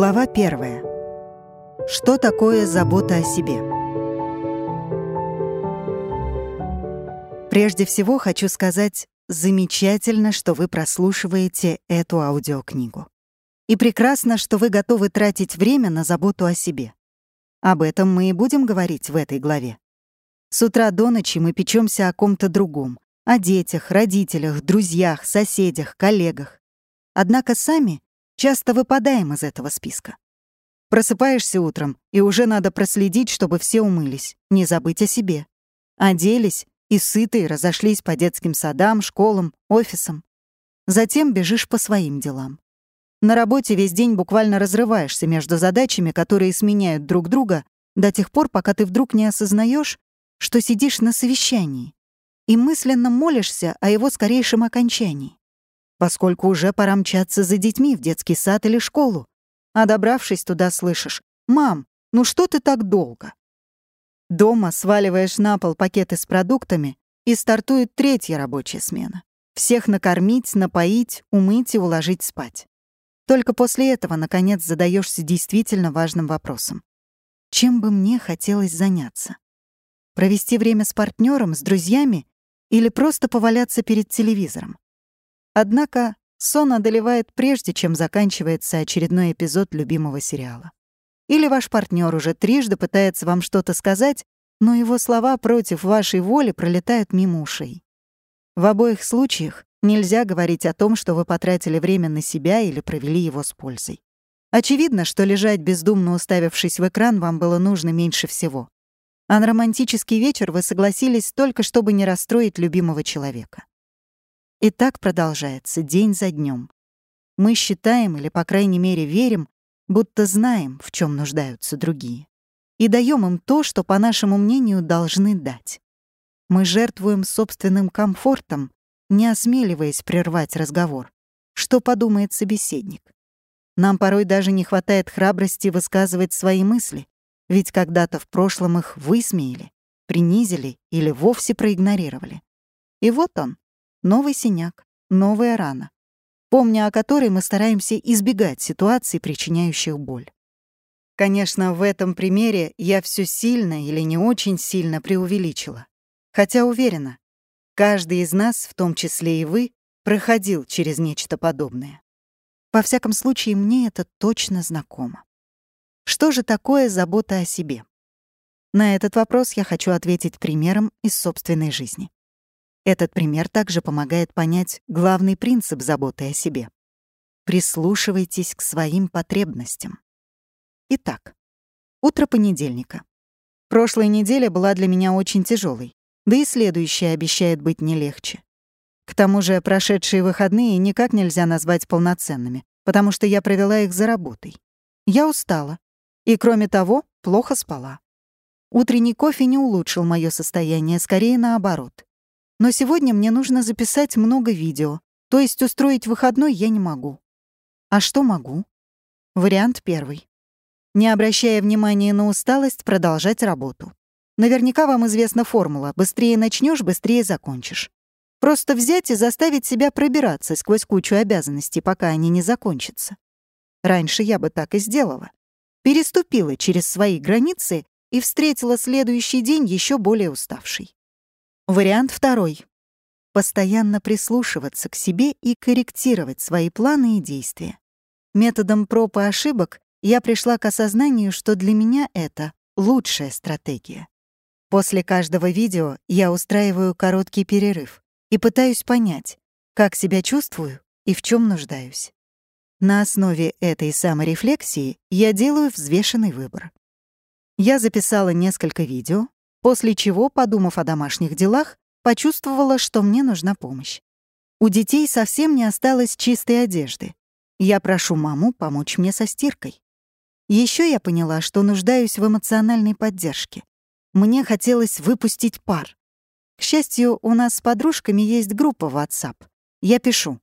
Глава первая. Что такое забота о себе? Прежде всего хочу сказать, замечательно, что вы прослушиваете эту аудиокнигу. И прекрасно, что вы готовы тратить время на заботу о себе. Об этом мы и будем говорить в этой главе. С утра до ночи мы печемся о ком-то другом, о детях, родителях, друзьях, соседях, коллегах. Однако сами часто выпадаем из этого списка. Просыпаешься утром, и уже надо проследить, чтобы все умылись, не забыть о себе. Оделись и сытые разошлись по детским садам, школам, офисам. Затем бежишь по своим делам. На работе весь день буквально разрываешься между задачами, которые сменяют друг друга, до тех пор, пока ты вдруг не осознаешь, что сидишь на совещании и мысленно молишься о его скорейшем окончании поскольку уже пора мчаться за детьми в детский сад или школу. А добравшись туда, слышишь «Мам, ну что ты так долго?» Дома сваливаешь на пол пакеты с продуктами, и стартует третья рабочая смена. Всех накормить, напоить, умыть и уложить спать. Только после этого, наконец, задаешься действительно важным вопросом. Чем бы мне хотелось заняться? Провести время с партнером, с друзьями или просто поваляться перед телевизором? Однако сон одолевает прежде, чем заканчивается очередной эпизод любимого сериала. Или ваш партнер уже трижды пытается вам что-то сказать, но его слова против вашей воли пролетают мимо ушей. В обоих случаях нельзя говорить о том, что вы потратили время на себя или провели его с пользой. Очевидно, что лежать бездумно уставившись в экран вам было нужно меньше всего. А на романтический вечер вы согласились только, чтобы не расстроить любимого человека. И так продолжается день за днем. Мы считаем, или, по крайней мере, верим, будто знаем, в чем нуждаются другие. И даем им то, что, по нашему мнению, должны дать. Мы жертвуем собственным комфортом, не осмеливаясь прервать разговор. Что подумает собеседник? Нам порой даже не хватает храбрости высказывать свои мысли, ведь когда-то в прошлом их высмеяли, принизили или вовсе проигнорировали. И вот он, новый синяк, новая рана, помня о которой мы стараемся избегать ситуаций, причиняющих боль. Конечно, в этом примере я все сильно или не очень сильно преувеличила. Хотя уверена, каждый из нас, в том числе и вы, проходил через нечто подобное. Во всяком случае, мне это точно знакомо. Что же такое забота о себе? На этот вопрос я хочу ответить примером из собственной жизни. Этот пример также помогает понять главный принцип заботы о себе. Прислушивайтесь к своим потребностям. Итак, утро понедельника. Прошлая неделя была для меня очень тяжелой, да и следующая обещает быть не легче. К тому же прошедшие выходные никак нельзя назвать полноценными, потому что я провела их за работой. Я устала. И, кроме того, плохо спала. Утренний кофе не улучшил мое состояние, скорее наоборот. Но сегодня мне нужно записать много видео, то есть устроить выходной я не могу. А что могу? Вариант первый. Не обращая внимания на усталость, продолжать работу. Наверняка вам известна формула «быстрее начнешь, быстрее закончишь». Просто взять и заставить себя пробираться сквозь кучу обязанностей, пока они не закончатся. Раньше я бы так и сделала. Переступила через свои границы и встретила следующий день еще более уставший. Вариант второй. Постоянно прислушиваться к себе и корректировать свои планы и действия. Методом проб и ошибок я пришла к осознанию, что для меня это лучшая стратегия. После каждого видео я устраиваю короткий перерыв и пытаюсь понять, как себя чувствую и в чем нуждаюсь. На основе этой саморефлексии я делаю взвешенный выбор. Я записала несколько видео, После чего, подумав о домашних делах, почувствовала, что мне нужна помощь. У детей совсем не осталось чистой одежды. Я прошу маму помочь мне со стиркой. Еще я поняла, что нуждаюсь в эмоциональной поддержке. Мне хотелось выпустить пар. К счастью, у нас с подружками есть группа в WhatsApp. Я пишу.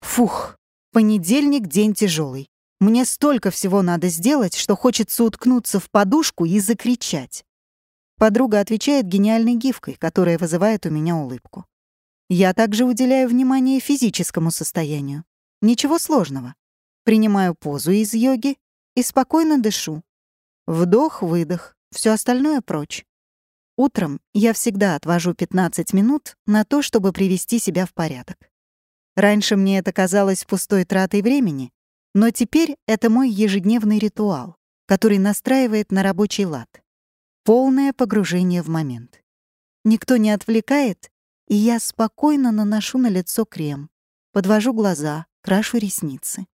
Фух, понедельник — день тяжелый. Мне столько всего надо сделать, что хочется уткнуться в подушку и закричать. Подруга отвечает гениальной гифкой, которая вызывает у меня улыбку. Я также уделяю внимание физическому состоянию. Ничего сложного. Принимаю позу из йоги, и спокойно дышу. Вдох-выдох, все остальное прочь. Утром я всегда отвожу 15 минут на то, чтобы привести себя в порядок. Раньше мне это казалось пустой тратой времени, но теперь это мой ежедневный ритуал, который настраивает на рабочий лад. Полное погружение в момент. Никто не отвлекает, и я спокойно наношу на лицо крем, подвожу глаза, крашу ресницы.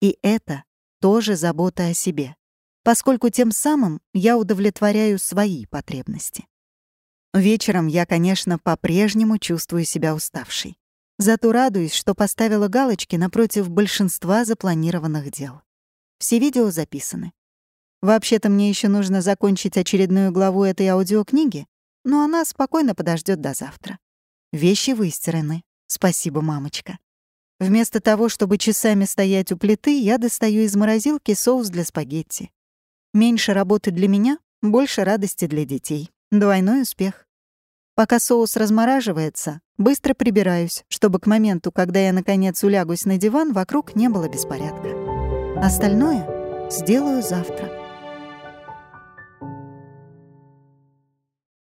И это тоже забота о себе поскольку тем самым я удовлетворяю свои потребности. Вечером я, конечно, по-прежнему чувствую себя уставшей. Зато радуюсь, что поставила галочки напротив большинства запланированных дел. Все видео записаны. Вообще-то мне еще нужно закончить очередную главу этой аудиокниги, но она спокойно подождет до завтра. Вещи выстираны. Спасибо, мамочка. Вместо того, чтобы часами стоять у плиты, я достаю из морозилки соус для спагетти. Меньше работы для меня, больше радости для детей. Двойной успех. Пока соус размораживается, быстро прибираюсь, чтобы к моменту, когда я наконец улягусь на диван, вокруг не было беспорядка. Остальное сделаю завтра.